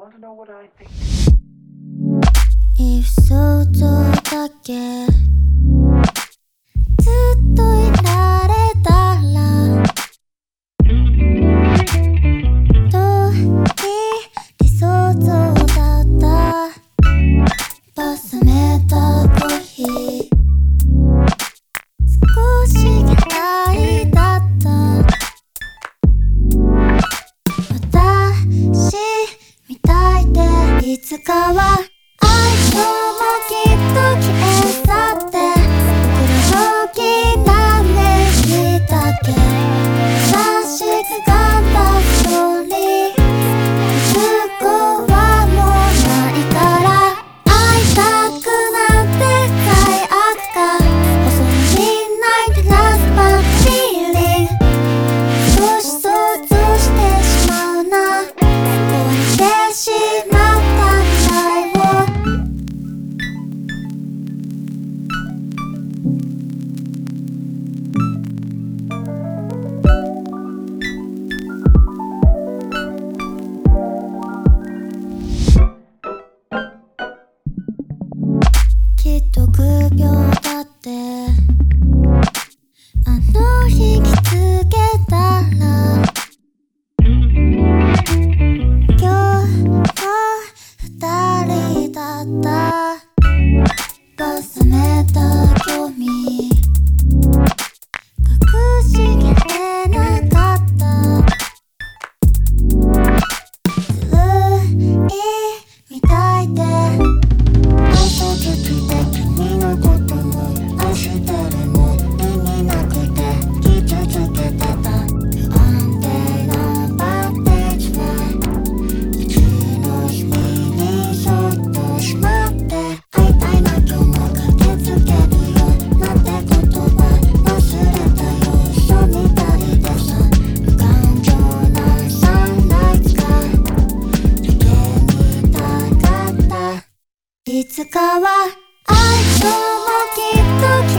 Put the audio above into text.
want to know what I think. いつかはあの日きつけたら。今日は二人だった。かは明日もきっと